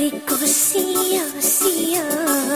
Rico, sí, oh, sí, oh.